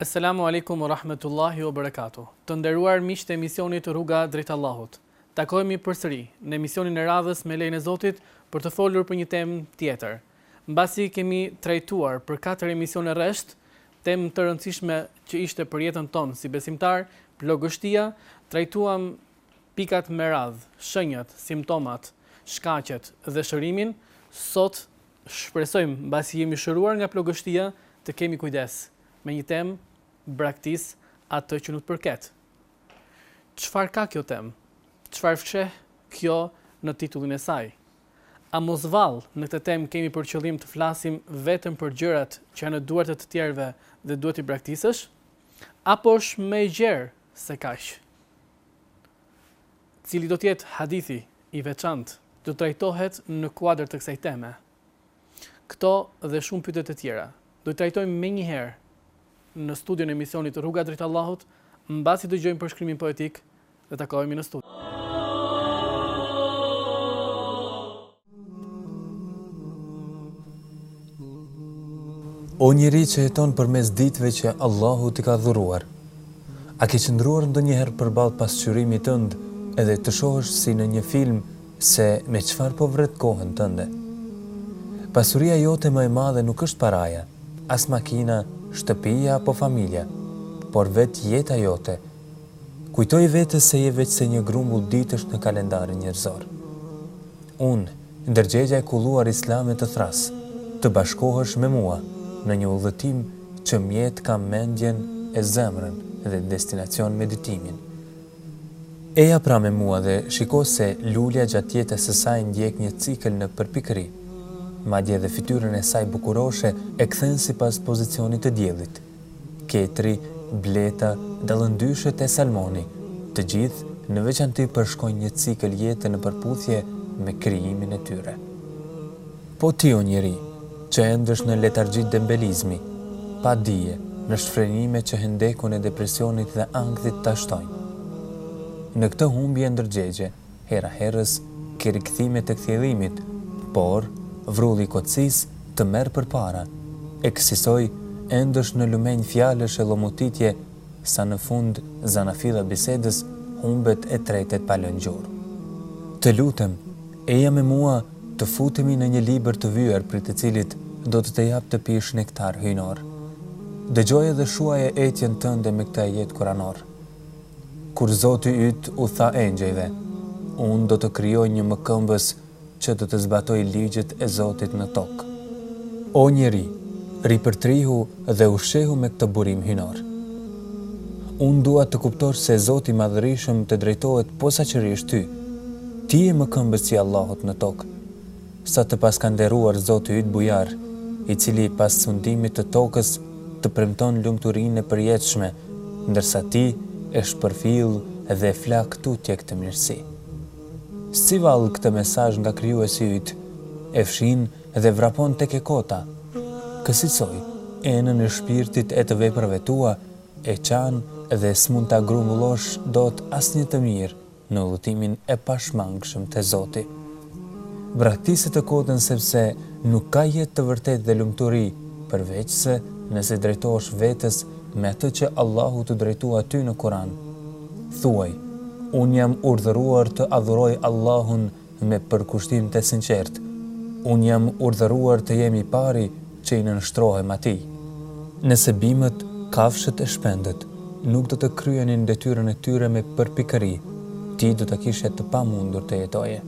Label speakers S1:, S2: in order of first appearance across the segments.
S1: Eselamu alejkum u rahmetullahi u berekatu. Të nderuar miq të emisionit Rruga drejt Allahut. Takohemi përsëri në emisionin e radhës me lejen e Zotit për të folur për një temë tjetër. Mbasi kemi trajtuar për katër emisione rresht temën e rëndësishme që ishte për jetën tonë si besimtarë, plogështia, trajtuam pikat me radhë, shenjat, simptomat, shkaqet dhe shërimin, sot Shpresojmë, mbasi jemi shëruar nga plogështia, të kemi kujdes, me një temë, braktise atë që nuk të përket. Çfarë ka kjo temë? Çfarë fsheh kjo në titullin e saj? A mos vallë, në këtë temë kemi për qëllim të flasim vetëm për gjërat që janë në duart e të tjerëve dhe duhet t'i braktisësh? Apo është më e gjerë se kaq? Cili do të jetë hadithi i veçantë do të trajtohet në kuadër të kësaj teme? Këto dhe shumë pyetje të tjera do t'i trajtojmë menjëherë në studion e emisionit Rruga drejt Allahut, mbasi dëgjojmë përshkrimin poetik dhe takohemi në studio.
S2: O njeri që jeton përmes ditëve që Allahu t'i ka dhuruar, a ke qëndruar ndonjëherë përballë pasqyrimit tënd edhe të shohësh si në një film se me çfarë po vret kohën tënde? Pasuria jote më e madhe nuk është paraja, as makina, shtëpia apo familja, por vetë jeta jote, Kujtoji vetes se je veçse një grumbull ditësh në kalendarin njerëzor. Unë, ndërgjegja e kulluar islame të thras, të bashkohesh me mua në një udhëtim që mjet ka mendjen e zemrën dhe destinacion meditimin. Eja pra me mua dhe shiko se lulja gjatë jetës së saj ndjek një cikël me përpikëri, madje dhe fytyrën e saj bukuroshe e kthen sipas pozicionit të diellit. Ketri, Bleta, Dallëndyshet e Salmoni, të gjithë në veçanti përshkojnë një cikël jete në përputhje me krijimin e tyre. Po ti o njeri, që endesh në letargji dembelizmi, pa dije, në shfrenime që hendekun e depresionit dhe ankthit ta shtojnë. Në këtë humbje ndërgjegje, Hera herës ke rikthime të kthjellimit, por, vrulli i kotësisë të merr përpara. E kësisoj, endesh në lumenj fjalësh e llomutitje, sa në fund zanafilla e bisedës humbet e tretet pa lënë gjurmë. Të lutem, eja me mua të futemi në një libër të vyer prej të cilit do të të jap të pish nektar hyjnor. Dëgjoje dhe shuaje etjen tënde me këtë ajet kuranor. Kur Zoti yt u tha engjëjve, Unë do të krijoj një mëkëmbës që do të zbatojë ligjet e Zotit në tokë. O njeri, ripërtrihu dhe ushqehu me këtë burim hyjnor. Unë dua të kuptosh se Zoti i Madhërishëm të drejtohet posaçërisht ty. Ti je mëkëmbës i Allahut në tokë. Sa të paska nderuar zoti yt bujar, i cili pas sundimit të tokës të premton lumturinë e përjetshme, ndërsa ti e shpërfill dhe e flak tutje këtë mirësi. Si vallë këtë mesazh nga krijuesi yt, e fshin dhe vrapon tek e kota. Kësisoj, enën e shpirtit e të veprave tua, e çan dhe s'mund ta grumbullosh dot asnjë të mirë, në udhëtimin e pashmangshëm te Zoti. Braktise të kotën sepse nuk ka jetë të vërtetë dhe lumturi përveçse nëse i drejtohesh vetes me atë që Allahu t'u drejtua ty në Kuran. Thuaj, Unë jam urdhëruar të adhuroj Allahun me përkushtim të sinqertë, Unë jam urdhëruar të jem i pari që i nënshtrohem atij. Nëse bimët, kafshët e shpendët nuk do të kryenin detyrën e tyre me përpikëri, ti do ta kishe të pamundur të jetoje.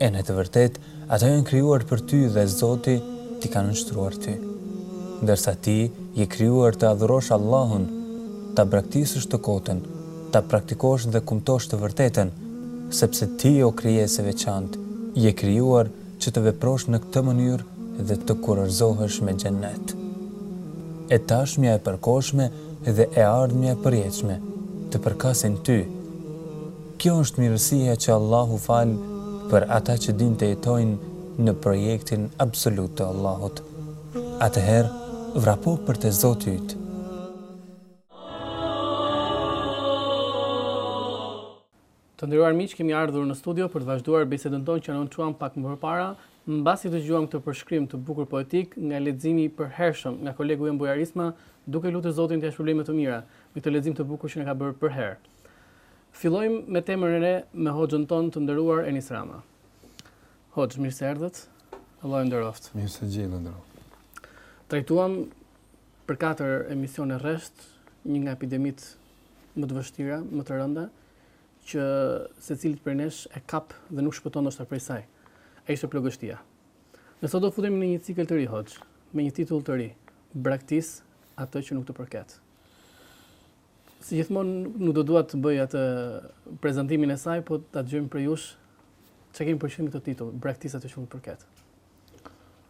S2: E në të vërtetë, ato janë krijuar për ty dhe Zoti t'i ka nënshtruar ty. Ndërsa ti je krijuar të adhurosh Allahun, ta braktisësh të kotën, ta praktikosh dhe kumtosh të vërtetën, sepse ti o krijesë e veçantë je krijuar që të veprosh në këtë mënyrë dhe të kurorëzohesh me xhennet. E tashmja e përkohshme dhe e ardhmja e përjetshme të përkasin ty. Kjo është mirësia që Allahu fal për ata që dinë të jetojnë në projektin absolut të Allahut. Atëherë vrapo për te Zoti yt.
S1: Të nderuar miq, kemi ardhur në studio për të vazhduar bisedën tonë që anoncuam pak më përpara, mbasi dëgjuam këtë përshkrim të bukur poetik nga leximi i përhershëm nga kolegu ynë Bujar Isma, duke lutur Zotin t'ia shpërblejë me të mira, me këtë lexim të bukur që na ka bërë përherë. Fillojmë me temën e re me hoxhën tonë të nderuar Enis Rama. Hoxhë, mirë se erdhët. Allahu ju nderoftë.
S3: Mirë se gjeni nderoftë.
S1: Trajtuam Për katër emisione rresht, një nga epidemitë më të vështira, më të rënda, që secilin prej nesh e kap dhe nuk shpëton ndoshta prej saj. Ajo ishte plogështia. Ne sot do futemi në një cikël të ri Hoxhë, me një titull të ri, Braktis atë që nuk të përket. Si gjithmonë nuk do dua të bëj atë prezantimin e saj, po ta dëgjojmë prej jush çka kemi për qëllim me këtë titull, Braktis atë që nuk të përket.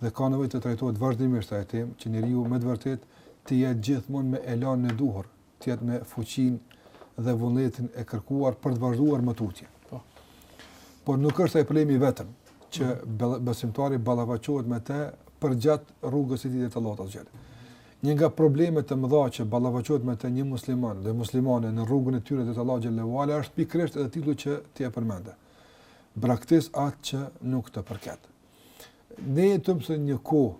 S3: dhe ka nevojë të trajtohet vazhdimisht ajo temë që njeriu me të vërtetë të jetë gjithmonë me elanin e duhur, të jetë me fuqinë dhe vullnetin e kërkuar për të vazhduar më tutje. Po. Por nuk është ai problemi vetëm që mm. besimtari ballafaqohet me të përgjat rrugës së tij te Allahu xhel. Një nga problemet e mëdha që ballafaqohet me të një musliman dhe muslimane në rrugën e tyre te Allahu xhele ue ala është pikërisht edhe titulli që ti e përmendë. Braktis atë që nuk të përket. Ne jetojmë sot në një kohë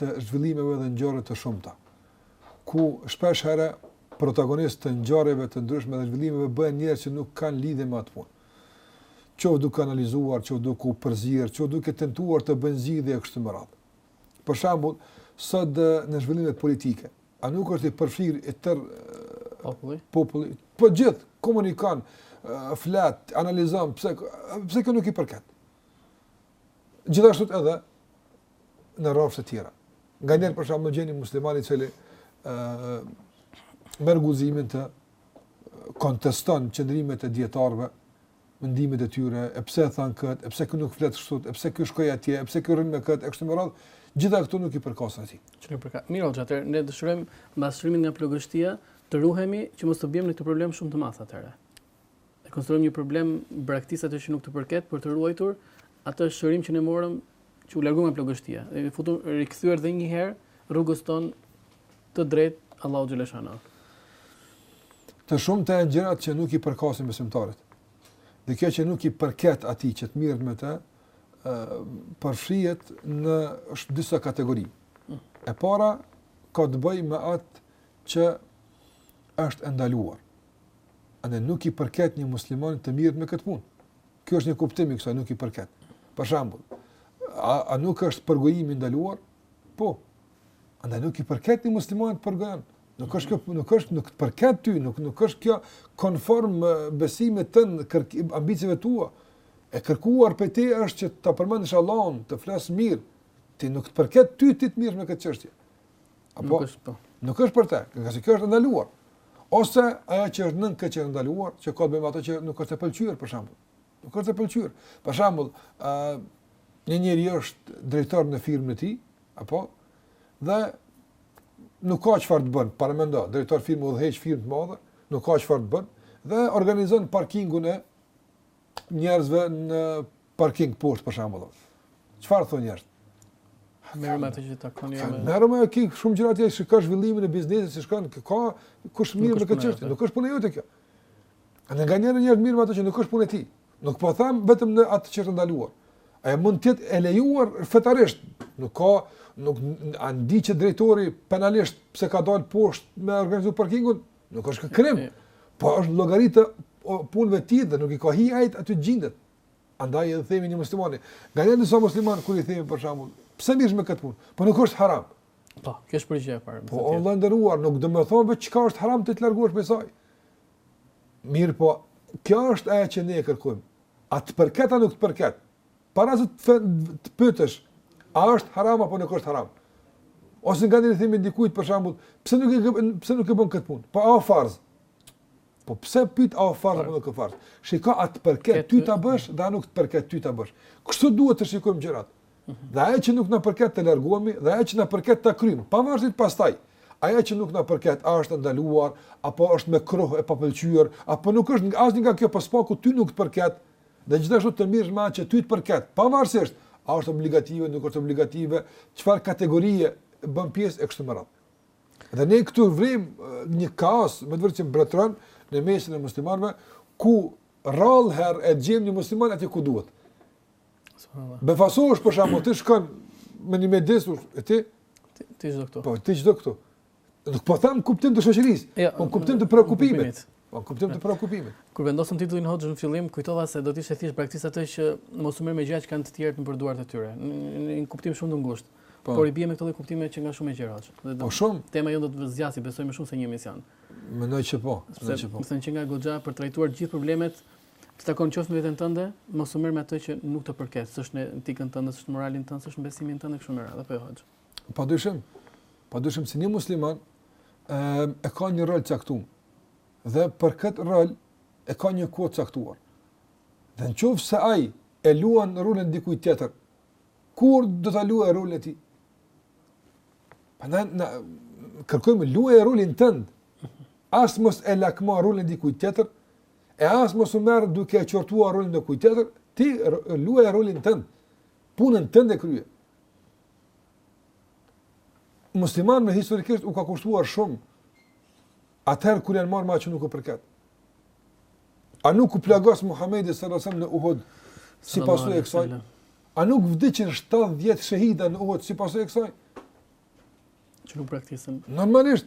S3: të zhvillimeve dhe ngjarjeve të shumta, ku shpesh herë protagonistë të ngjarjeve të ndryshme dhe zhvillimeve bëhen njerëz që nuk kanë lidhje me atë punë. Qoftë duke analizuar, qoftë duke u përzier, qoftë duke tentuar të bëjnë zgjidhje e kështu me radhë. Për shembull, sot dhe në zhvillimet politike, a nuk është i përfshirë i tërë
S1: populli?
S3: Populli, po gjithë komunikon, flet, analizon, pse pse kjo nuk i përket? Gjithashtu edhe në rrafshe të tjera. Nganjëherë për shembull e gjen muslimanin i cili uh, merr guximin të konteston qëndrimet e djetarve, mendimet e tyre, e pse e thanë këtë, e pse ky nuk flet kështu, e pse ky shkoi atje, e pse ky rrin me këtë, e kështu me radhë, gjitha këto nuk i përkasin atij.
S1: Që nuk përkasin. Mirë, hoxhë atëherë, ne dëshirojmë mbas shërimit nga plogështia, të ruhemi që mos të bjemë në këtë problem shumë të madh atëherë. e konsiderojmë një problem braktis atë që nuk të përket për të ruajtur atë shërim që ne morëm që u larguam nga plogështia. E për t'iu rikthyer edhe një herë rrugës tonë drejt Allahut xhele shanuhu.
S3: Të shumta gjërat që nuk i përkasin besimtarit. Dhe kjo që nuk i përket atij që të merret me të, përfshihet në disa kategori. Mm. E para, ka të bëjë me atë që është e ndaluar. Andaj nuk i përket një muslimani të merret me këtë punë. Kjo është një kuptim i kësaj, nuk i përket. Për shembull, a, a nuk është përgojimi i ndaluar? Po. Andaj nuk i përket një muslimani të përgojon. Nuk është kjo, nuk është, nuk të përket ty, nuk, nuk është kjo konform besimit tënd, ambicieve tua. E kërkuar prej teje është që ta përmendësh Allahun, të flasësh mirë. Ti nuk të përket ty ti të merresh me këtë çështje.
S1: Apo, nuk është po.
S3: Nuk është për ty, ngase kjo është e ndaluar. Ose ajo që është nën këtë që është e ndaluar, që ka të bëjë me ato që nuk është e pëlqyer për shembull. Nuk është e pëlqyer. Për shembull, ë uh, një njeri është drejtor në firmën e tij, apo dhe nuk ka çfarë të bën, paramendo, drejtor firme udhëheq firmë të madhe, nuk ka çfarë të bën dhe organizon parkingun e njerëzve në Parking poshtë për shembull. Çfarë thonë njerëzit?
S1: Merë me të gjitha koni jo
S3: me... Merë me ki shumë gjëra të tjera, që ka zhvillimin e biznesit, që shkanë, ka kush merret me këtë çështje, nuk është punë e jote kjo. A në nganjëherë njeriu merret me ato që nuk është punë e tij. Nuk po them vetëm në atë që është ndaluar. Ajo mund të jetë e lejuar fetarisht, nuk ka, nuk e ndjek drejtorin penalisht pse ka dalë poshtë me organizu parkingun, nuk është krim, po është llogari të punëve të tij dhe nuk i ka hi ajtë aty gjindet. Andaj edhe themi një muslimani, nganjëherë disa muslimanë kur i themi për shembull, pse merresh me këtë punë? Po nuk është haram.
S1: Po, kjo është përgjigje fare.
S3: Po vëlla i nderuar, nuk do të thonë vetëm çka është haram të të largohesh prej saj. Mirë po, kjo është ajo që ne e kërkojmë. A të përket apo nuk të përket? Para se të, të pyesësh, a është haram apo nuk është haram? Ose nganjëherë i themi dikujt për shembull, pse nuk e pse nuk e bën këtë punë? Po a farz? Po pse pyet a o farz apo nuk o farz? Shiko a të përket ty ta bësh apo nuk të përket ty ta bësh. Kështu duhet të shikojmë gjërat. Mhm. Dhe ajo që nuk na përket të largohemi dhe ajo që na përket ta kryjmë, pavarësisht pastaj. Ajo që nuk na përket a është e ndaluar apo është mekruh e papëlqyer, apo nuk është asnjë nga kjo po prapë ty nuk të përket. Dhe gjithashtu të merresh me atë që ty të përket, pavarësisht a është obligative, nuk është obligative, çfarë kategorie bën pjesë e kështu me radhë. Dhe ne këtu vërejmë një kaos, me të vërtetë që mbretëron në mesin e muslimanëve, ku rrallëherë e gjejmë një musliman aty ku duhet. Befasohesh për shembull, ti shkon në një mjedis, e ti?
S1: Ti ç'do këtu?
S3: Po, ti ç'do këtu? Nuk po them kuptim të shoqërisë,
S1: jo,
S3: po kuptim të preokupimit. Po, kuptim të preokupimit.
S1: Kur vendosëm titullin Hoxhë në fillim, kujtova se do të ishte thjesht praktikë ajo që mos u merr me gjëra që kanë të tjerët nëpër duart e tyre. Në një kuptim shumë të ngushtë.
S3: Po.
S1: Por i bie me këto lloj kuptime qenka shumë e gjerë Hoxhë.
S3: Po shumë.
S1: Tema jonë do të zgjasë, besoj më shumë se një emision.
S3: Mendoj që po, mendoj që po.
S1: Domethënë qenka goxha për të trajtuar gjithë problemet, të takon qoftë në veten tënde, mos u merr me atë që nuk të përket, s'është në etikën tënde, s'është në moralin tënd, s'është në besimin tënd e kështu me radhë, apo jo Hoxhë.
S3: Pa dyshim, pa dyshim se një musliman e ka një rol të caktum, dhe për këtë rol e ka një kohë të caktuar. Dhe në qoftë se ai e luan rolin e dikujt tjetër, kur do ta luajë rolin e tij? Pra ne, ne kërkojmë luaj rolin tënd, as mos e lakmo rolin e dikujt tjetër, e as mos u merr duke e qortuar rolin e dikujt tjetër, ti luaj rolin tënd, punën tënde kryeje. muslimanëve historikisht u ka kushtuar shumë, atëherë kur janë marrë me atë që nuk u përket. A nuk u plagos Muhammedi alejhi selam në Uhud, si pasojë e kësaj? A nuk vdiqën 70 shehida në Uhud, si pasojë e kësaj?
S1: Që nuk praktikuan.
S3: Normalisht,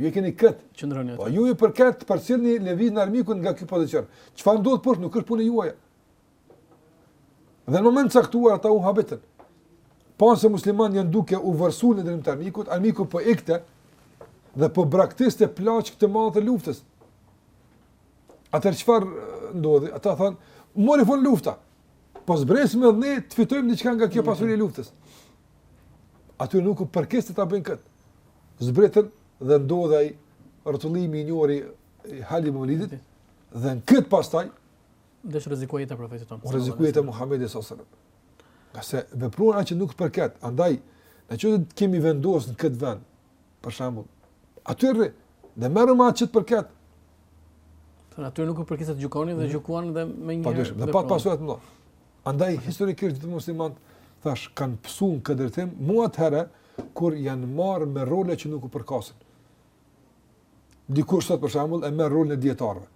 S3: Ju e keni kët.
S1: Qëndroni aty.
S3: Po ju u përket të përcillni lëvizjen e armikut nga ky pozicion. Çfarë ndodh poshtë nuk është punë juaja. Dhe në moment të caktuar ata u habitën. Panë se muslimanët janë duke u vërsul në drejtim të armikut, armiku po ikte dhe po braktiste plaçkë të madhe të luftës. Atëherë çfarë ndodhi? Ata thonë, mori fund lufta. Po zbresim edhe ne të fitojmë diçka nga kjo pasuri e luftës. Atyre nuk u përkiste ta bëjnë kët. Zbritën dhe ndodhi ai rrotullimi i njohur i Halid ibn Walidit dhe në kët pastaj
S1: desh u rrezikua jeta e profetit tonë.
S3: U rrezikua jeta e Muhamedit sallallahu alaihi wasallam. Ngase vepruan atë që nuk u përket. Andaj, në qoftë të kemi vendosur në kët vend, për shembull. Aty rri, dhe merru me atë që të përket.
S1: Por atyre nuk u përkiste të gjykonin dhe mhm. gjykuan dhe
S3: menjëherë. Dhe pa pasur atë ndonjë. Andaj historikisht te muslimanët thashë kanë pësuar në këtë drejtim, mu atëherë kur janë marrë me role që nuk u përkasin. Dikush sot për shembull e merr rolin e
S1: dijetarëve.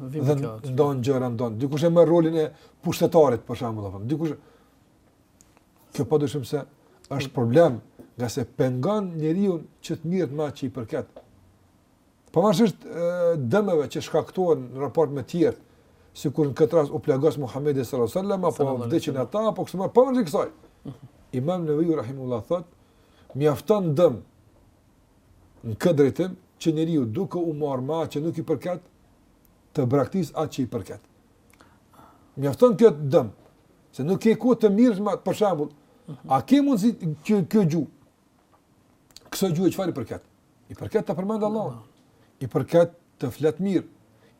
S3: Dhe ndan gjëra ndan. Dikush e merr rolin e pushtetarit për shembull, apo dikush Kjo pa dyshim se është problem, ngase pengon njeriun që të merret me atë që i përket. Pavarësisht dëmeve që shkaktohen në raport me të tjerët, sikur në këtë rast u plagos Muhammedi s.a.s. apo vdiqën ata, apo kështu, po pavarësisht kësaj. Mhm. Imam Neveviu, Rahimullah, thotë, mjafton dëm në këtë drejtim, që njeriu duke u marrë me atë që nuk i përket, të braktisë atë që i përket. Mjafton ky dëm, se nuk ke ku të merresh, për shembull, a ke mundësi kjo, kjo gjuhë? Kësaj gjuhe çfarë i përket? I përket të përmendë Allahun, i përket të flet mirë,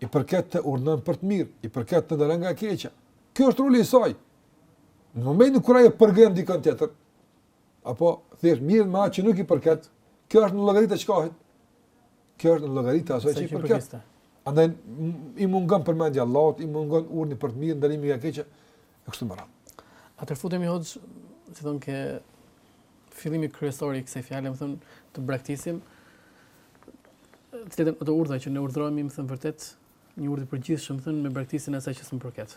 S3: i përket të urdhëron për të mirë, i përket të ndalon nga e keqja. Kjo është roli i saj. Në momentin kur ajo e përgojon dikënd tjetër, apo thjesht merret me atë që nuk i përket, kjo është në llogari të çkahit. Kjo është në llogari të asaj që i përket. Andaj i mungon përmendja e Allahut, i mungon urdhri për të mirë, ndalimi nga e keqja e kështu me radhë.
S1: Atëherë futemi hoxhë, si thonë te thelbi kryesor i kësaj fjale, domethënë të braktisim ato urdhra që ne urdhërohemi, domethënë vërtet një urdhër i përgjithshëm, domethënë me braktisjen e asaj që s'na përket.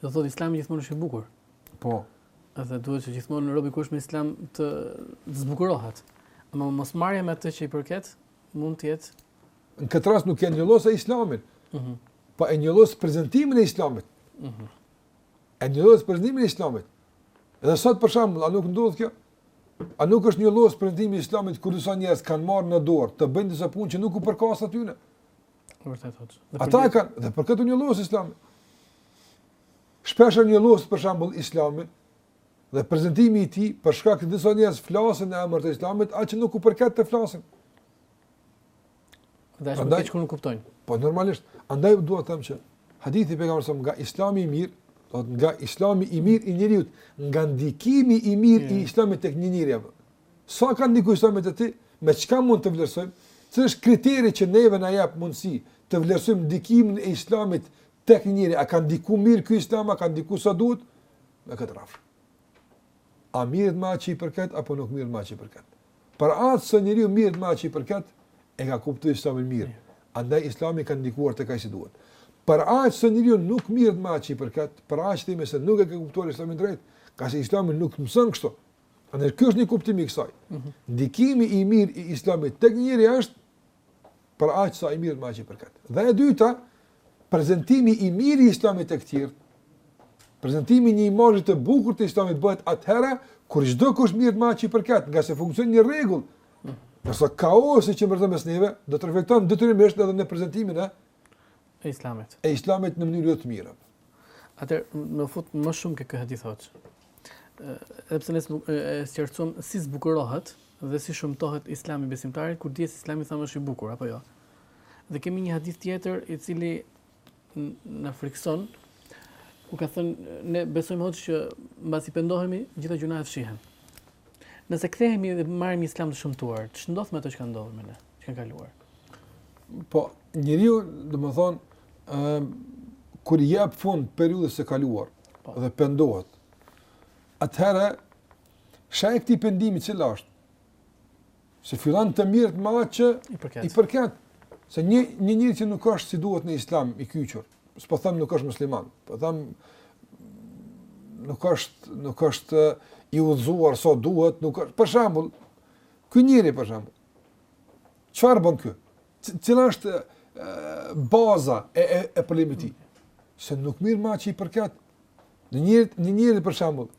S3: Do të
S1: thotë Islami gjithmonë është i bukur.
S3: Po.
S1: Dhe duhet që gjithmonë robi dikush me Islam të zbukurohet. Ama mosmarrja me atë që i përket mund të jetë
S3: në këtë rast nuk e njollos Islamin.
S1: Mhm.
S3: Mm po e njollos prezantimin e Islamit.
S1: Mhm.
S3: Mm e njollos prezantimin e Islamit. Dhe sot për shembull, a nuk ndodh kjo? A nuk është njollosur prezantimi i Islamit kur disa njerëz kanë marrë në dorë të bëjnë disa punë që nuk u përkasin atyre?
S1: Vërtet hoxh.
S3: Ata e kanë dhe për këtë një lloj islami. Shpesh një lloj për shembull islami dhe prezantimi i tij për shkak të disa njerëz flasin në emër të islamit, atë që nuk u përket të flasin.
S1: Dhe as nuk e kuptojnë.
S3: Po normalisht, andaj dua të them që hadithi i pejgamberit nga islami i mirë, domethënë nga islami i mirë i njeriut, nga ndikimi i mirë i
S1: mm.
S3: islamit tek një njeri apo. Sa ka ndiku islami te ti, me çka mund të vlerësojmë, cili është kriteri që neve na jep mundësi të vlerësojmë ndikimin e Islamit tek një njeri, a ka ndiku mirë ky Islam, a ka ndiku sa duhet, me këtë rrafsh. A mirret me atë që i përket, apo nuk mirret me atë që i përket. Për aq sa njeriu mirret me atë që i përket, e ka kuptu Islamin mirë. Andaj Islami ka ndikuar tek ai si duhet. Për aq sa njeriu nuk mirret me atë që i përket, për aq themi se nuk e ka kuptuar Islamin drejt, ngase Islami nuk mëson kështu. Andaj ky është një kuptim i kësaj. Ndikimi i mirë i Islamit tek njeriu është për aq sa ai mirret me atë që i përket. Dhe e dyta, prezantimi i mirë i Islamit te të tjerët, prezantimi i një imazhi të bukur të Islamit bëhet atëherë kur çdokush mirret me atë që i përket, ngase funksionon një rregull. Nëse kaosi mbretëron mes neve, do të reflektojë detyrimisht edhe në prezentimin e
S1: E islamit.
S3: E islamit në mënyrë jo të mirë.
S1: Atëherë, më fut më shumë te ky hadith hoxhë. Edhe pse ne e sqaruam si zbukurohet dhe si shëmtohet islami i besimtarit, kur dihet se islami thamë është i bukur, apo jo. Dhe kemi një hadith tjetër i cili na frikson, ku ka thënë, ne besojmë hoxhë që mbasi pendohemi, gjitha gjynahet fshihen. Nëse kthehemi dhe marrim islam të shëmtuar, ç'ndodh me ato që kanë ndodhë me ne? e kaluar.
S3: Po, njeriu, domethënë, um, kur i jep fund periudhës së kaluar
S1: po.
S3: dhe pendohet, atëherë, shenja e këtij pendimi cila është, se fillon të mirret ma atë që
S1: i përket.
S3: I përket. Se një, një njeri që nuk është si duhet në islam i kyçur, s'po them nuk është musliman, po them nuk është, nuk është i udhëzuar sa duhet, nuk është, për shembull, ky njeri për shembull, Çfarë bën ky? Cila është baza e e, e problemit të tij? Se nuk mirret ma atë që i përket një njeriu, një njeriu për shembull.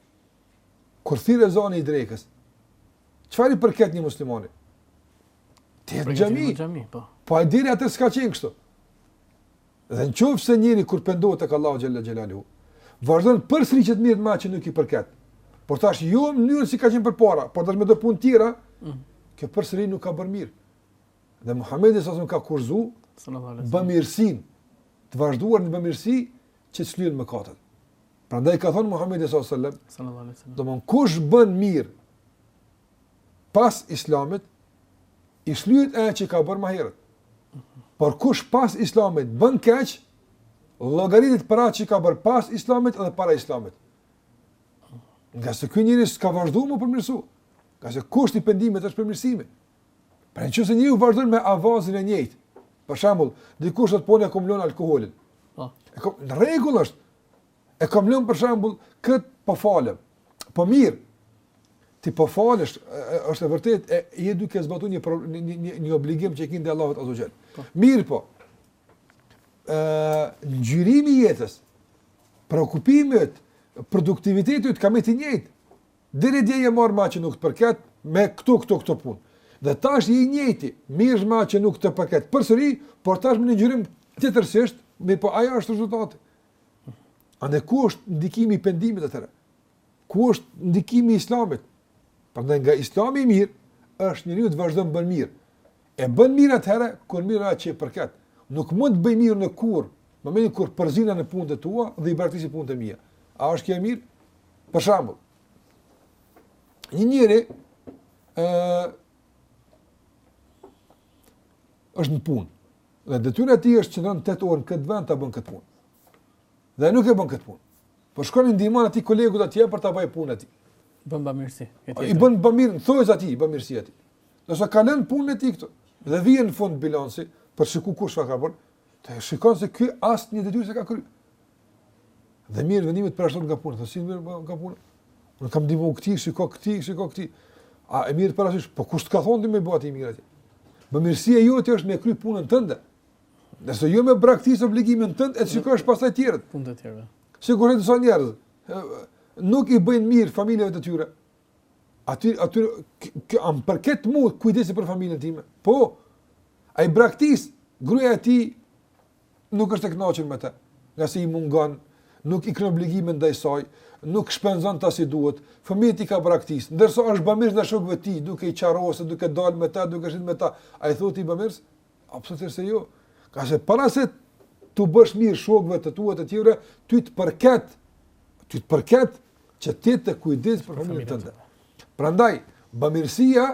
S3: Kur thirret ezani i drekës. Çfarë i përket një muslimani? Të jetë në xhami.
S1: Po.
S3: Po ai deri atëherë s'ka qenë kështu. Dhe në qoftë se njeriu kur pendohet tek Allahu xhele xhelaluhu, vazhdon përsëri që të mirret ma atë që nuk i përket, por tash jo në mënyrën si ka qenë përpara, por tash me do punë tjera,
S1: mm.
S3: ky përsëri nuk ka bërë mirë. Dhe Muhammedi sasëm ka
S1: kushtëzu
S3: bamirësinë, të vazhduarit në bamirësi që të shlyhen mëkatet. Prandaj ka thënë
S1: Muhammedi
S3: sasëm, domethënë kush bën mirë pas islamit, i shlyhet ajo që ka bërë më herët. Por kush pas islamit bën keq, llogaritet për atë që ka bërë pas islamit dhe para islamit. Ngase ky njeri s'ka vazhdu me përmirësu, ngase kusht i pendimit është përmirësimi. Pra në qoftë se njeriu vazhdon me avazin e njëjtë, për shambull, dikush do të thonë e kom lënë alkoholin.
S1: Po.
S3: E kom, në rregull është, E kam lënë për shembull kët po falem. Po mirë. Ti po falesh, është e vërtetë e je duke zbatuar një, një një një obligim që e ke ndaj Allahut azze ve xhel. Po. Mirëpo, ë ngjyrimi i jetës, preokupimet, produktiviteti yt ka mbet i njëjtë. Deri dje je marrë me atë që nuk të përket me këto këto këto punë. Dhe tash je i njëjti, merresh me atë që nuk të përket. Përsëri, por tash me një ngjyrim tjetërsisht, mirëpo ajo është rezultati. Ani de ku është ndikimi i pendimit atëherë? Ku është ndikimi i islamit? Prandaj nga islami i mirë është njeriu të vazhdon të bën mirë. E bën mirë atëherë kur merr atë që i përket. Nuk mund të bëj mirë unë kurrë, me mendim kur përzihna në punët e tua dhe i braktisi punët e mia. A është kjo e mirë? Për shembull, një njeri ë është në punë. Dhe detyra e tij është të qëndron 8 orë në këtë vend ta bën këtë punë. Dhe nuk e bën këtë punë. Po shkon i ndihmon atij kolegut atje për ta bërë punën e tij.
S1: Bën bamirësi.
S3: I bën bamirë, thojë atij, bën mirësi atij. Ndërsa ka lënë punën e tij këtu. Dhe vjen në fund bilanci për shiku kush çka bën. E shikon se ky asnjë detyrë s'e ka kryer. Dhe merr vendim ta përjashton nga puna, thotë si më përjashton nga puna, unë kam ndihmu këtij, shiko këtij, shiko këtij, a e mirë të përjashtosh, po kush të ka thonë ti me i bë mirë atij? Bamirësia jote është me kry punën tënde, e jo me braktis obligimin tënd, e të shikosh pastaj tjerët.
S1: Punët e tjerëve.
S3: Sikur disa njerëz, nuk i bëjnë mirë familjeve të tyre. Aty, aty, më përket mu kujdesi për familjen time. Po, ai i braktis, gruja e tij, nuk është e kënaqur me të, ngase i mungon, nuk i kryen obligimet ndaj saj, nuk shpenzon për ta si duhet, fëmijët i ka braktis, ndërsa është bamirës ndaj shokëve të tij, duke i qeras ose duke dalë me ta, duke shëtit me ta, a i thuhet bamirës? Absolutisht se jo. Ngase para se t'u bësh mirë shokëve të tu e të tjerëve, ty të përket, ty të përket që ti të kujdesesh për fëmijët e tu. Prandaj, bamirësia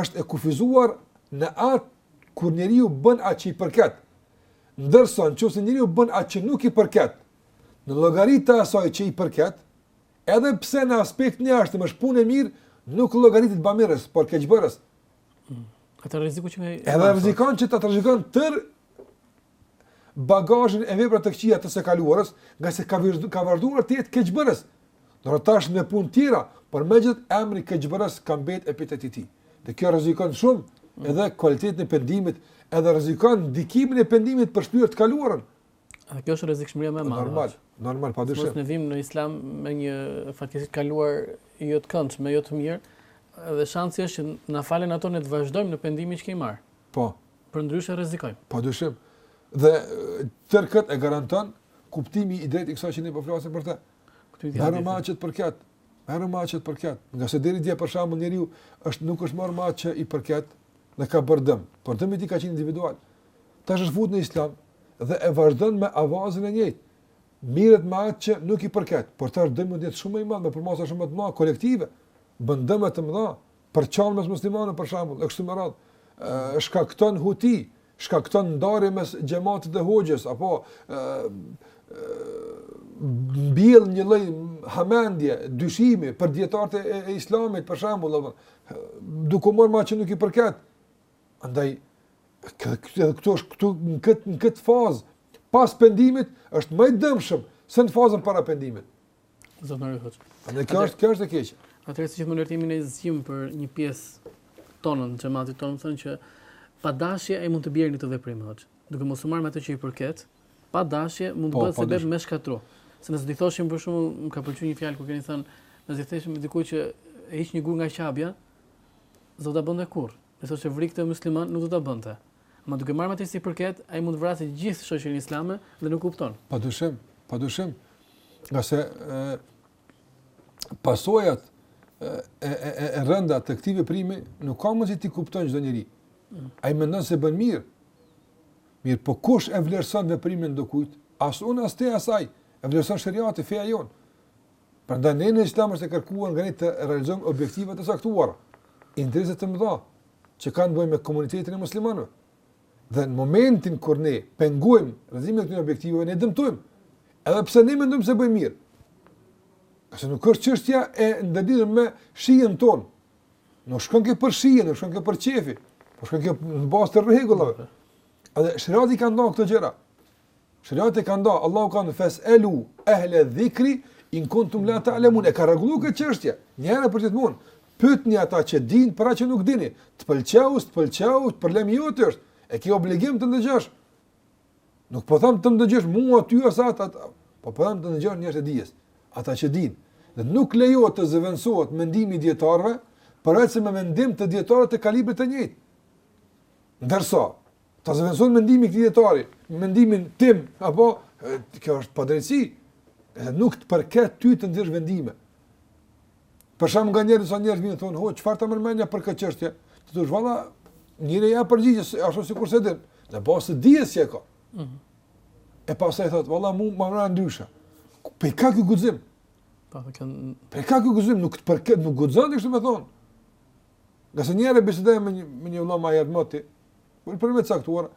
S3: është e kufizuar në atë kur njeriu bën atë që i përket, Ndërsa nëse njeriu bën atë që nuk i përket, në llogari të asaj që i përket, edhe pse në aspektin e jashtëm është punë e mirë, nuk llogaritet bamirës, por keqbërës. Hmm.
S1: Atë rreziku që
S3: edhe rrezikon që ta trashëgon tër bagazhin e veprave të këqija të së kaluarës, ngase ka vazhduar të jetë keqbërës, Ndërsa tash me punë tjera, por megjithatë emri keqbërës ka mbet epitet i tij. Dhe kjo rrezikon shumë edhe kualitetin e pendimit, edhe rrezikon ndikimin e pendimit për shpyrë të kaluarën.
S1: Dhe kjo është rrezikshmëria më e madhe?
S3: Normal, normal pa dyshim.
S1: Pse ne vijmë në Islam me një fatkeqësi të kaluar jo të këndshme, jo të mirë, dhe shansi është që na falen ato nëse vazhdojmë në pendimin që kemi marrë.
S3: Po.
S1: Përndryshe rrezikojmë.
S3: Pa dyshim. Dhe tërë këtë e garanton kuptimi i drejtë i kësaj që ne po flasim për të.
S1: Këtu i
S3: Merru
S1: me
S3: atë që të përket, merru me atë që të përket, ngase deri dje për shembull njeriu është, nuk është marrë me atë që i përket dhe ka bërë dëm, por dëmi i tij ka qenë individual. Tash është fut në islam dhe e vazhdon me avazin e njëjtë, merret me atë që nuk i përket, por tash dëmi mund të jetë shumë më i madh, me përmasa shumë më të mëdha, kolektive, bën dëme të mëdha, përçan mes muslimanëve, për shembull, e kështu me radhë, shkakton huti, shkakton ndarje mes xhematit dhe hoxhës apo ë mbjell një lloj hamendje, dyshimi për dijetarët e, e islamit për shembull, apo duke marrë me atë që nuk i përket. Andaj këtu këtu është këtu në këtë në këtë fazë pas pendimit është më i dëmshëm se në fazën para pendimit.
S1: Zoti na ruajtë.
S3: Dhe kjo është kjo është e keqe.
S1: Atëherë si një ndërgjegjësim e zgjim për një pjesë tonën xhematit tonë me thënë që pa dashje ai mund të bjerë në këtë veprim hoxhë. Duke mos u marrë me atë që i përket, pa dashje mund të
S3: po,
S1: bëhet
S3: po,
S1: sebeb me shkatru. Se nëse do i thoshim për shembull, më ka pëlqyer një fjalë që keni thënë, nëse i thoshim dikujt që hiq një gur nga Qabja, s'do ta bënte kurrë. Nëse i thoshim vrite këtë musliman, nuk do ta bënte. Ama duke u marrë me atë që s'i përket, ai mund të vrasë gjithë shoqërinë islame dhe nuk kupton.
S3: Pa dyshim, pa dyshim. Ngase ë pasojat e e e e rënda të këtij veprimi nuk ka mundësi t'i kupton çdo njeri. Mm. Ai mendon se bën mirë. Mirë, po kush e vlerëson veprimin e dokujt? As unë as ti as ai. E vlerëson sheriati, feja jonë. Prandaj ne në islam është e kërkuar nga ne të realizojmë objektivat e caktuara. Interesa të mëdha. që kanë të bëjnë me komunitetin e muslimanëve. Dhe në momentin kur ne pengojmë realizimin e këtyre objektivave, ne dëmtojmë. Edhe pse ne mendojmë se bëjmë mirë. Ngase nuk është çështja e ndërlidhur me shijen tonë. Nuk shkon kjo për shije, nuk shkon kjo për qejfi. Po shkon kjo në bazë të rregullave. Edhe sheriati i ka nda këto gjëra. Sheriati i ka nda, Allahu ka thënë fes elu ehle dhikri in kuntum la ta'lamun. E ka rregulluar këtë çështje. Një herë për gjithmonë, pyetni ata që dinë për atë që nuk dini. Të pëlqeu, s'të pëlqeu, problem i yti është. E ke obligim të ndëgjosh. Nuk po them të ndëgjosh mua ty ose ata, po po them të ndëgjosh njerëz të dijes, ata që dinë. Dhe nuk lejohet të zëvendësohet mendimi i dijetarëve, përveç me mendim të dijetarëve të kalibrit të njëjtë. Ndërsa, Ta zëvendësoj mendimin e këtij dijetari me mendimin tim, apo kjo është padrejtësi. Edhe nuk të përket ty të nxjerrësh vendime. Për shembull ka njerëz sa njerëz vinë thonë, "Ho, çfarë ta merr mendja për këtë çështje?" Ti thua, "Valla, njeri ia përgjigjesh ashtu sikur se din." Në bazë të dijes që e ka. Mm -hmm. E pastaj thotë, "Valla, mua më vjen ndryshe." Prej ka ky
S1: guxim? Po, ky
S3: Prej ka ky guxim? Nuk të përket, nuk guxon ti kështu me thon. Ngase njëherë bisedoja me një, me një vlla ma herët moti, për problem të caktuar,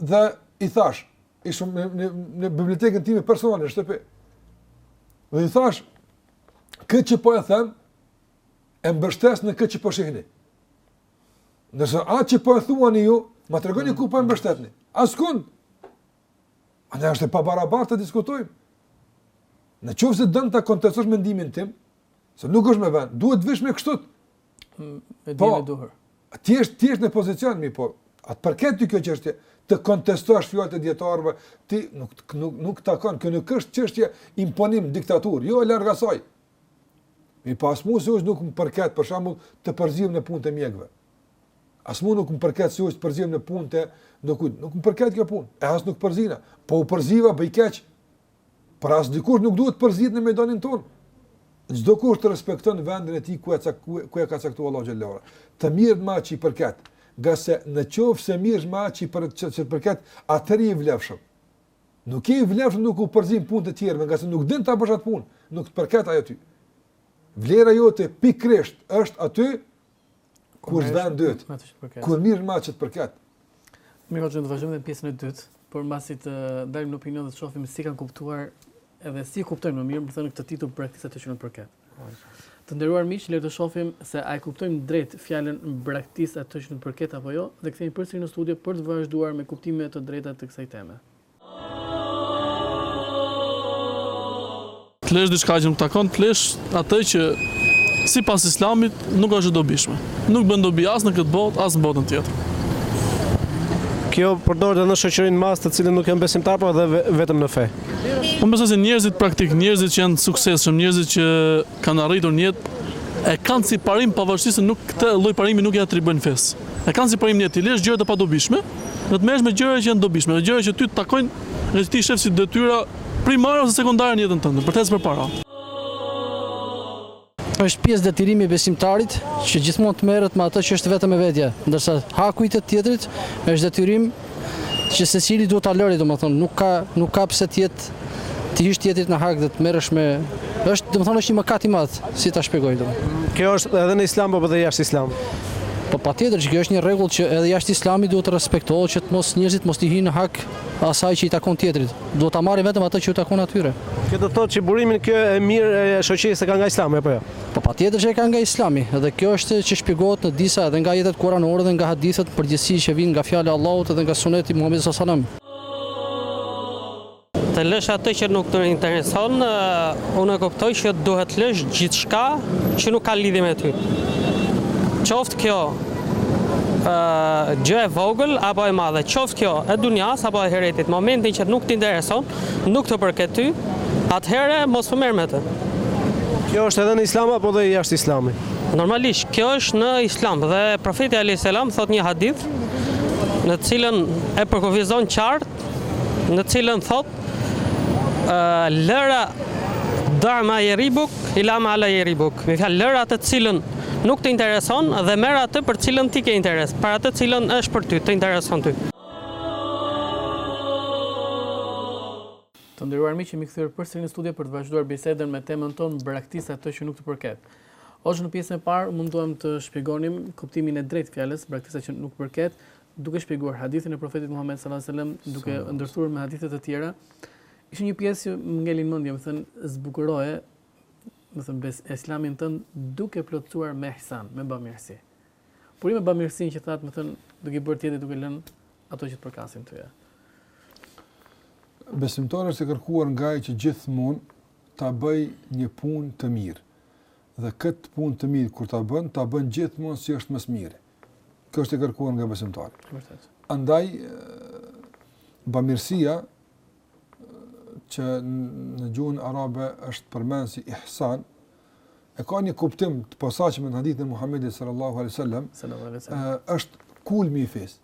S3: dhe i thashë, ishim në, në, në bibliotekën time personale, në shtëpi, dhe i thashë, këtë që po e them, e mbështes në këtë që po shihni. Nëse atë që po e thuani ju, ma tregoni ku po e mbështetni. Askun! Atëherë është e pabarabartë të diskutojmë. Në qoftë se don ta kontestosh mendimin tim, Se nuk është me vend, duhet të vish me kështu.
S1: Mm, e po, e duhur.
S3: Ti s'je, ti s'je në pozicion, mirëpo, a të përket ty kjo çështje, të kontestosh fjalët e dijetarëve, ti nuk, nuk, nuk të takon, kjo nuk është çështje imponimi, diktature, jo larg asaj. Mirëpo, as mu s'është nuk më përket, për shembull, të përzihem në punë të mjekve. As mu nuk më përket s'është të përzihem në punë të, nuk, nuk më përket kjo punë, e as nuk përzihna. Po u përziva, bëj keq, Por as dikush nuk duhet të përzihet në mejdanin tonë. Çdokush të respektojë vendin e tij ku e cak, ku e ka caktuar Allahu xhel-le ve ala. Të mirret me atë që i përket, ngase në qoftë se mirresh me atë që të për, që, që t'përket, atëherë je i vlefshëm. Nuk je i vlefshëm duke u përzi në punë të tjerëve, ngase nuk din ta bësh atë punë, nuk të përket ajo ty. Vlera jote pikërisht është aty Ku është vendi yt? Kur mirresh me atë që të përket?
S1: Mirë, do të vazhdojmë edhe pjesën e dytë, por mbasi të dalim në opinion dhe të shofim si kanë kuptuar edhe si kuptojnë më mirë, me thënë këtë titull braktis atë që nuk të përket. Të nderuar miq, le të shohim se a e kuptojmë drejt fjalën braktis atë që nuk të përket apo jo, dhe kthehemi përsëri në studio për të vazhduar me kuptime të drejta të kësaj teme.
S4: Të lesh diçka që nuk të takon, të lesh atë që sipas islamit nuk është dobishme. Nuk bën dobi as në këtë botë, as në botën tjetër.
S5: Kjo përdoret edhe në shoqërinë mes të cilët nuk janë besimtarë apo dhe vetëm në fe.
S4: Unë besoj se njerëzit praktikë, njerëzit që janë të suksesshëm, njerëzit që kanë arritur në jetë, e kanë si parim pavarësisht se këtë lloj parimi nuk ia atribuojnë fesë. E kanë si parim në jetë t'i lësh gjërat e padobishme dhe të merresh me gjëra që janë të dobishme, me gjëra që ty të takojnë dhe që ti i shef si detyra primare ose sekondare në jetën tënde, për të ecur përpara.
S6: Është pjesë detyrimi i besimtarit që gjithmonë të merret me atë që është vetëm e vetja, ndërsa haku i tjetrit është detyrim Që secili duhet ta lëri, domethënë, nuk ka nuk ka pse të jetë t'i hysh tjetrit në hak dhe të merresh me është domethënë është një mëkat i madh, si ta shpjegoj domethënë.
S5: Kjo është edhe në Islam apo edhe jashtë Islam?
S6: Po patjetër që kjo është një rregull që edhe jashtë Islamit duhet të respektohet që të mos njerëzit mos t'i hyjnë në hak asaj që i takon tjetrit. Duhet ta marrin vetëm atë që u takon atyre.
S5: Kjo do të thotë që burimin kjo e mirë e shoqërisë e ka nga Islami apo jo?
S6: Po patjetër që e ka nga Islami, dhe kjo është që shpjegohet në disa edhe nga ajetet Kuranore dhe nga hadithet në përgjithësi që vijnë nga fjala e Allahut edhe nga Suneti i Muhamedit sallallahu alejhi wasallam.
S7: Të lësh atë që nuk të intereson, unë e kuptoj që duhet të lësh gjithçka që nuk ka lidhje me ty. Qoftë kjo gjë e vogël apo e madhe, qoftë kjo e dunjas apo e ahiretit, momentin që nuk të intereson, nuk të përket ty, atëherë mos u merr me të.
S5: Kjo është edhe në Islam apo dhe jashtë Islamit?
S7: Normalisht, kjo është në Islam dhe Profeti alayhis salam thot një hadith në të cilën e përkufizon qartë, në të cilën thot lëra da' ma jeribuk, ila ma la jeribuk. Me fjalë lëre atë të cilën nuk të intereson dhe merr atë për cilën ti ke interes, për atë cilën është për ty, të intereson ty.
S1: Të nderuar miq, jemi kthyer përsëri në studio për të vazhduar bisedën me temën tonë braktis atë që nuk të përket. Ose në pjesën e parë u munduam të shpjegonim kuptimin e drejtë të fjalës braktis atë që nuk të përket, duke shpjeguar hadithin e profetit Muhammed sallallahu alaihi wasallam, duke ndërthurur me hadithe të tjera. Ishte një pjesë që më ngeli në mendje, domethënë zbukuroje, domethënë bes islamin tënd duke plotësuar me ihsan, me bamirësi. Por jo me bamirësinë që thatë, domethënë, duke i bërë tjetër, duke lënë ato që s'të përkasin ty.
S3: Besimtari është e kërkuar nga ai që gjithmonë ta bëj një punë të mirë. Dhe këtë punë të mirë, kur ta bën, ta bën gjithmonë si është më së miri. Kjo është e kërkuar nga besimtari. Andaj, bamirësia që në gjuhën arabe është përmend si ihsan, e ka një kuptim të posaçëm në hadithin e Muhamedit sallallahu alaihi wasallam, është kulmi i fesë.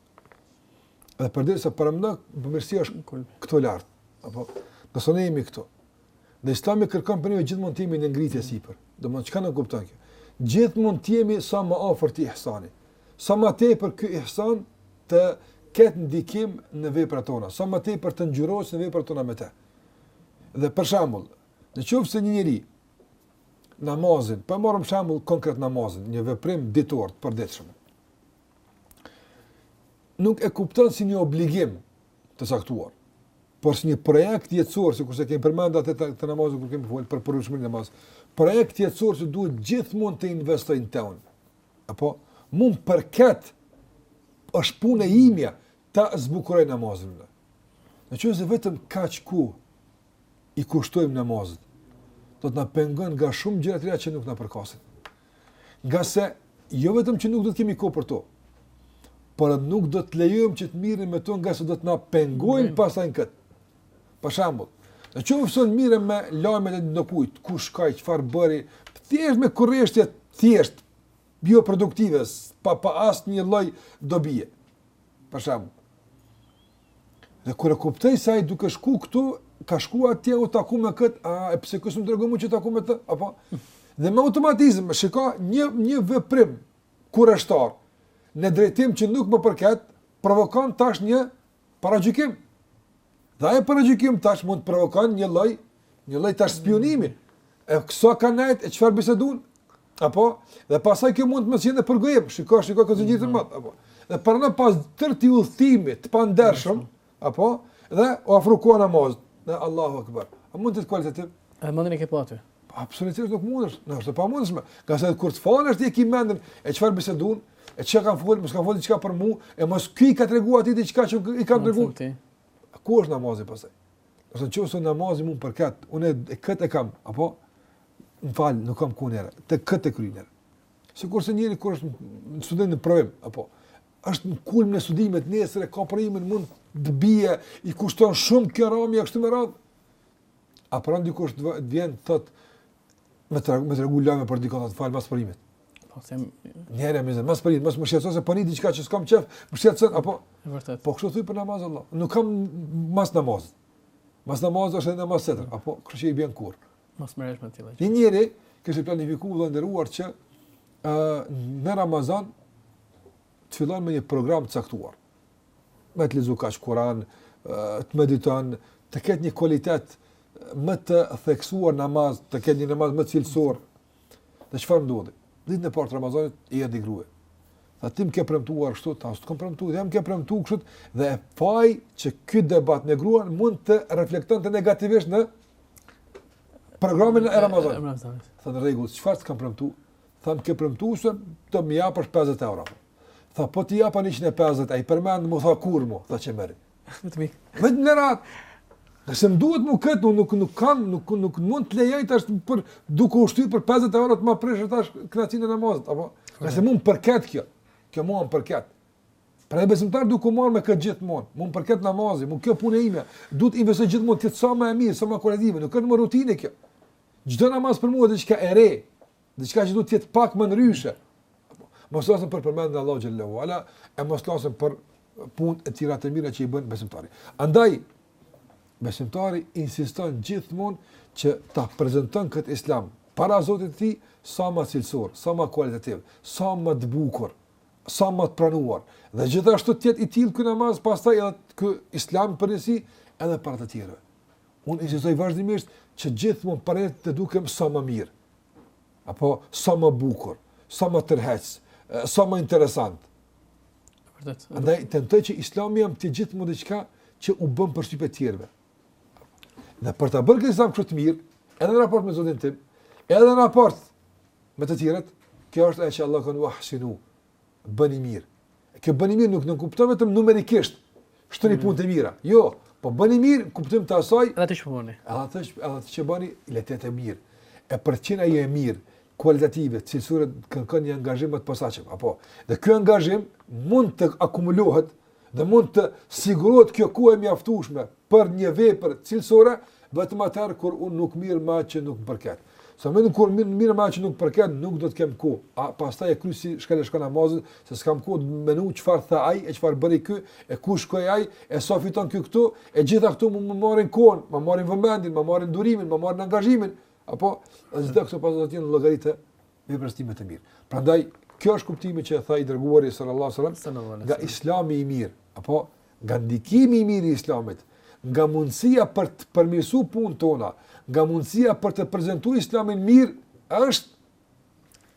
S3: Dhe përderisa përmendëm bamirësia është kulmi këtu lart. Apo ne jemi këtu. Dhe Islami kërkon prej neve gjithmonë të jemi në ngritje sipër. Do të thotë çka na kupton kjo? Gjithmonë të jemi sa më afër të ihsanit. Sa më tepër ky ihsan të ketë ndikim në veprat tona, sa më tepër të ngjyrosen veprat tona me të. Dhe për shembull, Në qoftë se një njeri namazin, po marrim shembull konkret namazin, një veprim ditor të përditshëm. Nuk e kupton si një obligim të caktuar, por si një projekt jetësor, sikur se kemi përmendur atë te, te namazi kur kemi folur për përjetësimin e namazit. Projekt jetësor që duhet gjithmonë të investoj në të unë. Apo mundi për këtë është punë e imja ta zbukuroj namazin. Në qoftë se vetëm kaq ko i kushtojmë namazit, do të na pengon nga shumë gjëra të tjera që nuk na përkasin. Ngase jo vetëm që nuk do të kemi kohë për to, por nuk do të lejojmë që të merremi me to ngase do të na pengojnë pastaj në këtë. Për shembull, në qoftë se unë merrem me lajmet e ndokujt, ku shkoi, çfarë bëri, thjesht me kurreshtje thjesht, joproduktive, pa, pa asnjë lloj dobie. Për shembull, Dhe kur e kuptoj se ai duke shku këtu, ka shku atje u taku me kët, a e pse ky s'më tregon mua që taku me të? Apo dhe me automatizëm shiko një një veprim kureshtar në drejtim që nuk më përket, provokon tash një paragjykim. Dhe ai paragjykim tash mund të provokon një lloj një lloj tash spiunimi. E këso kanë e çfarë bisedun? Apo, dhe pastaj kjo mund të më sjellë në përgojim. Shikoj, shikoj këtë gjë të madh, apo. Dhe për në pas tërë këtij udhëtimit të pandershëm, apo, dhe u afrua koha e namazit. Në Allahu Akbar. A mund të jetë kualitativ?
S1: A mund të ke pa aty?
S3: Po, absolutisht nuk mundesh. Na është e pamundshme. Ngase kur të falësh ti e ke mendjen e çfarë biseduan, e çka kanë folur, mos kanë folur diçka për mua, e mos ky ka treguar atij diçka që i kam treguar. Ku është namazi pastaj? Ose në qoftë se namazi mundi për kët, unë e kët e kam, apo? Më fal, nuk kam kohë njëherë. Ta këtë e kryej njëherë. Sikurse njeri kur është një student në provim, apo, është në kulmin e studimit, nesër e ka provimin, mund të bie, i kushton shumë kjo rënie, e kështu me radhë. A pranon dikush të vjen, thot, me të, me të tregu lajme për dikënd, të falem mas provimit.
S1: Po, them...
S3: Njëherë, më lër, mas provimit, mos më shqetëso se përni po diçka që s'kam qejf, më shqetëson, apo...
S1: Vërtet.
S3: Po, kështu thuj për namaz, Allah. Nuk kam mas namaz. Mas namaz është edhe namaz tjetër, apo, kështu që i bjen kurrë.
S1: Mos merresh me tilla.
S3: Një njeri kishte planifikuar dhe ëndërruar që ë në Ramazan të fillon me një program të caktuar. Me të lexuar kaq Kur'an, të mediton, të ketë një kualitet më të theksuar namaz, të ketë një namaz më cilësor, Dhe çfarë ndodhi? Ditën e parë të Ramazanit i erdhi gruaja. Tha ti më ke premtuar kështu, tha s'të kam premtuar, jo, më ke premtuar kështu dhe e pa ai që ky debat me gruan mund të reflektonte negativisht në programin e Ramazanit. Tha në rregull, çfarë të kam premtuar? Tha më ke premtuar se do të më japësh 50 euro. Tha po ti japa 150, ai përmend më tha kur, më tha që merr.
S1: Vetëm ik.
S3: Vetëm më në rahat. Nëse më duhet mu kët, unë nuk nuk kam, nuk nuk mund të lejoj tash për duke u shtyr për 50 euro të më prishë tash kënaqësinë e namazit, apo nëse mu më përket kjo. Kjo mua përket. Pra besimtari duke u marrë me kët gjithmonë, mu më përket namazi, mu kjo punë e ime, duhet të investoj gjithmonë të jetë sa më e mirë, sa më kualitative, nuk është më rutinë kjo. Çdo namaz për mua është diçka e re, Diçka që duhet të jetë pak më ndryshe. Apo mos flasim për përmendjen e Allahut xhel-le ue ala, e mos flasim për punët e tjera të mira që i bën besimtari. Andaj besimtari insiston gjithmonë që ta prezanton këtë islam para Zotit të tij sa më cilësor, sa më kualitativ, sa më të bukur, sa më të pranuar. Dhe gjithashtu të jetë i tillë ky namaz, pastaj edhe ky islam në përgjithësi edhe para të tjerëve. Unë insistoj vazhdimisht që gjithmonë para të dukem sa më mirë, Apo sa më bukur, sa më tërheqës, sa më interesant.
S1: Vërtet.
S3: Andaj tentoj që Islami jem të jetë gjithmonë diçka që u bën përshtypje tjerëve. Dhe për ta bërë këtë Islam të mirë, edhe në raport me Zotin tim, edhe në raport me të tjerët, kjo është e që Allah thënë ue ahsinu, bëni mirë. Kjo bëni mirë nuk nënkupton vetëm numerikisht, shtoni punë të mira. Jo, po bëni mirë, kuptim të asaj.
S1: Edhe atë që bëni.
S3: Edhe atë që edhe atë që bëni, le të jetë e mirë. E për të qenë ajo e mirë, kualitative, cilësore kërkon një angazhim më të posaçëm, apo. Dhe ky angazhim mund të akumulohet dhe mund të sigurohet kjo kohë e mjaftueshme për një vepër cilësore vetëm atëherë kur unë nuk mirrem me atë që nuk më përket. Se unë kur mirrem me atë që nuk më përket, nuk do të kem kohë. A pastaj e kryej shkel e shko namazin, se s'kam kohë të mendoj çfarë tha ai, e çfarë bëri ky, e ku shkoi ai, e sa fiton ky këtu, e gjitha këto më, më marrin kohën, më marrin vëmendjen, më marrin durimin, më marrin angazhimin. Apo pastaj këto pas do të jenë në llogari të veprës time të mirë. Prandaj kjo është kuptimi që e tha i dërguari sallallahu alajhi wasallam, nga Islami i mirë, apo nga ndikimi i mirë i Islamit, nga mundësia për të përmirësuar punët tona, nga mundësia për të prezantuar Islamin mirë është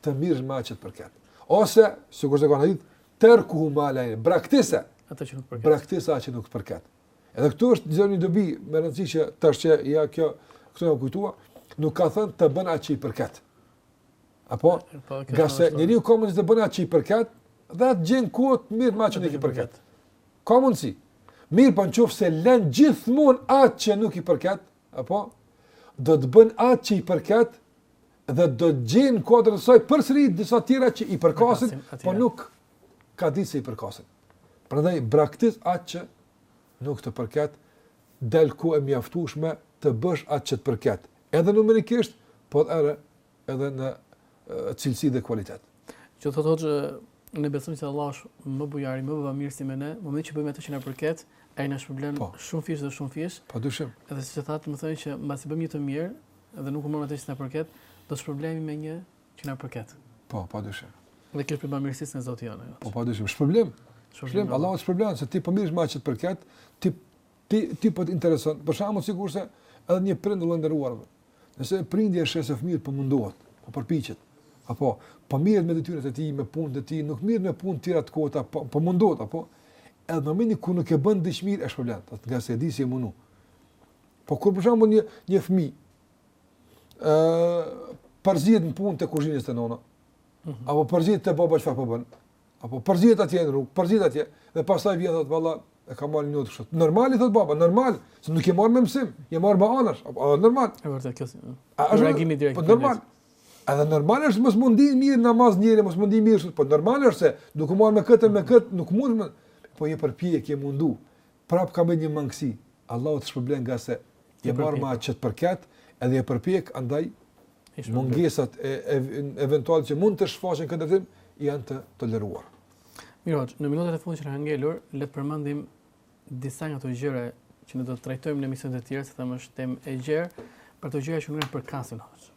S3: të mirresh me atë që të përket. Ose, sikur që ka në hadith, terkuhu ma la jani,
S1: braktisa. Atë që nuk të përket.
S3: Braktise atë që nuk të përket. Edhe këtu është një një dobi me rëndësi që tash që ja kjo këtu m'u kujtua, nuk ka thënë të bën atë që i përket. Apo
S1: po, ngase
S3: njeriu ka mundësi të bën atë që i përket dhe atë gjen kohë të mirret me atë që nuk i përket. Ka mundësi. Mirëpo në qoftë se lën gjithmonë atë që nuk i përket, apo do të bën atë që i përket dhe do të gjejnë në kuadrin e saj përsëri disa tjera që i përkasin, po nuk ka ditur se i përkasin. Prandaj braktis atë që nuk të përket, del ku e mjaftueshme të bësh atë që të përket, edhe numerikisht, po edhe edhe në cilësi dhe kualitet.
S1: Që do të thotë hoxhë, ne besojmë se Allahu është më bujari, më bamirësi me ne, më në momentin që bëjmë atë që na përket, ai na shpërblen
S3: po.
S1: shumë fish dhe shumë fish.
S3: Pa dyshim.
S1: Edhe siç e thatë, domethënë që mbasi bëjmë një të mirë, dhe nuk u morëm me atë që s'na përket, do shpërblemi me një që na përket.
S3: Po, pa dyshim.
S1: Dhe kjo është prej bamirësisë së Zotit tonë.
S3: Po, pa dyshim, shpërblim. Shpërblim, Allahu të shpërblen, se ti po merresh me atë që të përket, ti, ti, ti po të intereson. Për shembull, sikurse, edhe një prind vëlla i nderuar. Nëse prindi e sheh se fëmija po mundohet, po përpiqet, apo po merret me detyrat e tij, me punët e tij, nuk merret me punë tjera të kota, po, po mundohet, apo edhe në momentin kur nuk e bënë diç mirë, e shpërblen. Ngase e di se është munu. Po kur për shembull një një fëmijë ë përzihet në punë të kuzhinës te nona, mm -hmm. apo përzihet te baba çfarë po bën, apo përzihet atje në rrugë, përzihet atje, dhe pastaj vjen thotë valla e kam marrë njësh kështu. Normal i thotë baba, normal, se nuk je marrë me mësim, je marrë me anash, apo normal.
S1: E vërtetë kjo.
S3: A është
S1: reagimi direkt?
S3: Po normal. A dhe normal është mos me u ndi mirë në namaz njeri, mos me u ndi mirë, po normal është se duke u marrë me këtë me këtë nuk mund të po je përpjekë, je mundu. prapë ke bërë një mangësi, Allahu të shpërblen ngase je
S1: marrë
S3: me atë që të përket edhe je përpjekë andaj mungesat e, e eventuale që mund të shfaqen në këtë drejtim janë të toleruara.
S1: Mirë, në minutat e fundit që kanë ngelur, le të përmendim disa nga ato gjëra që ne do të trajtojmë në emisionet e tjera, se thamë është temë e gjerë, për ato gjëra që nuk na përkasin hoxhë.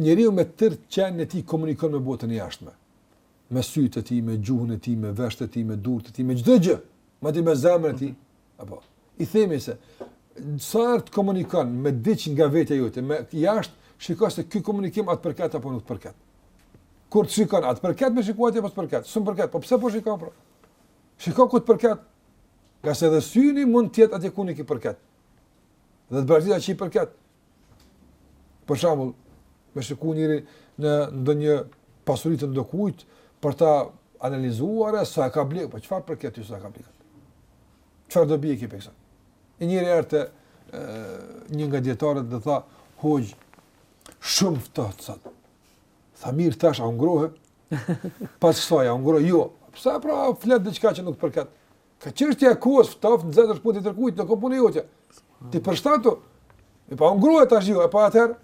S3: Njeriu me tërë qenien e tij komunikon me botën e jashtme. me sytë e tij, me gjuhën e tij, me veshët e tij, me duart e tij, me çdo gjë, madje me zemrën e tij, apo i themi se sa herë të komunikon me diç nga vetja jote, me jashtë, shikoj se ky komunikim a të përket apo nuk përket. Kur të shikon a të përket me shikuar apo s'të përket, s'të përket, po pse po shikon pra? Shiko ku të përket. Ngase dhe syni mund të jetë atje ku nuk i përket. Dhe të bëjë atë që i përket. Për shembull, me shiku njeri në ndonjë pasuri të ndokujt për ta analizuar a sa e ka ble, po çfarë të përket ty sa e ka ble? Çfarë dobie ke pe? E njëri erdh te një nga dijetarët dhe tha, hoxhë, shumë ftohtë sot. Tha mirë tash, a u ngrohe? Pas kësaj, a u ngrohe? Jo. Pse pra flet diçka që nuk të përket? Ka çështje e kohës, ftoft nxehtë është punë e tjetërkujt, nuk â punë jotja. Ti përshtatu. E pa ngrohe tash jo, e pa atëherë.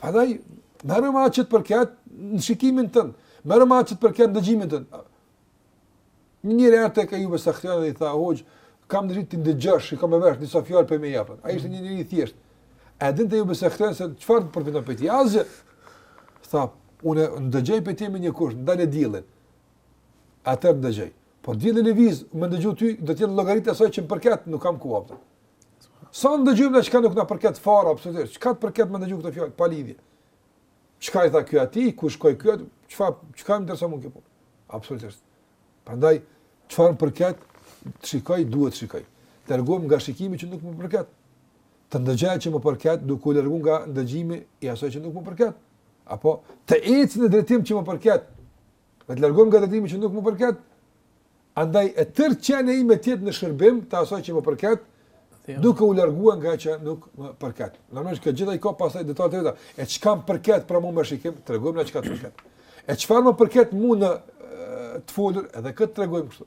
S3: Prandaj, merru me atë që të përket në shikimin tënd. Merru me atë që të përket dëgjimit tënd. Një njëri atë ka ju besa xhian dhe i tha hoj, kam drejt të dëgjosh, kam më vesh disa fjalë për më jap. Ai ishte një njeri i thjeshtë. A din të ju besa xhian se çfarë përfiton për ti? Azë. Tha, unë ndëgjoj, por me një kusht, ndale diellin. atëherë ndëgjoj. Po dielli lëviz, më ndëgju ty, do të jetë n'llogari të asaj që më përket, nuk kam ku hapta. Sa ndëgjojmë na çka nuk na përket fare, pse ti, çka të përket më ndëgju këtë fjalë pa lidhje. Çka i tha ky atij, ku shkoi ky aty, çfarë, çka më intereson mu kjo? Absolutisht. Prandaj çfarë më përket të shikoj, duhet të shikoj. Të largohem nga shikimi që nuk më përket. Të ndëgjoj që më përket, duke u larguar nga ndëgjimi i asaj që nuk më përket. Apo të eci në drejtim që më përket, Dhe të largohem nga drejtimi që nuk më përket, andaj e tërë qenia ime të jetë në shërbim të asaj që më përket. Po. Duke u larguar nga që nuk më përket. Normalisht këto të gjitha i ka pastaj detajet e veta. E çka më përket pra mu me shikim, tregojmë ne çka të përket. E çfarë më përket mua në të folur, edhe këtë tregojmë kështu.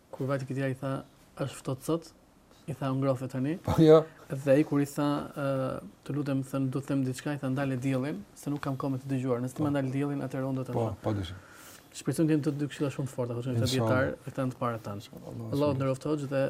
S1: Kur vajti këtij ai tha, është ftohtë sot, i tha, ngrofe tani.
S3: Po jo.
S1: Dhe ai kur i tha, të lutem, thotë, du të them diçka, i tha, ndale diellin, se nuk kam kohë me të dëgjuar, nëse ti
S3: po.
S1: më ndal diellin, atër unë do të
S3: po,
S1: thëmë.
S3: Po, pa dëshim.
S1: Shpresoj të jenë të dy këshilla shumë të forta, këtë një
S3: të
S1: djetarë, e këta në të parët tanë. Allahu të nderoftë hoxhë dhe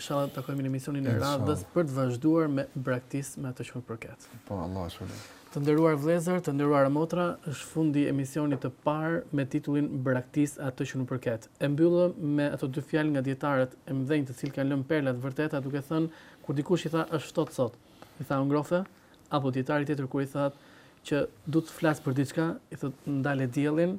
S1: inshallah takohemi në emisionin e radhës për të vazhduar me braktise atë që s'më përket.
S3: Po, Allah shumë.
S1: Të nderuar vëllezër, të nderuara motra, është fundi i emisionit të parë me titullin Braktis atë që nuk të përket. E mbyllëm me ato dy fjalë nga dijetarët e mëdhenj të cilët kanë lënë perla të vërteta duke thënë kur dikush i tha është ftohtë sot, i tha o ngrofe, apo dijetari tjetër kur i tha që du të flas për diçka, i thotë ndale diellin,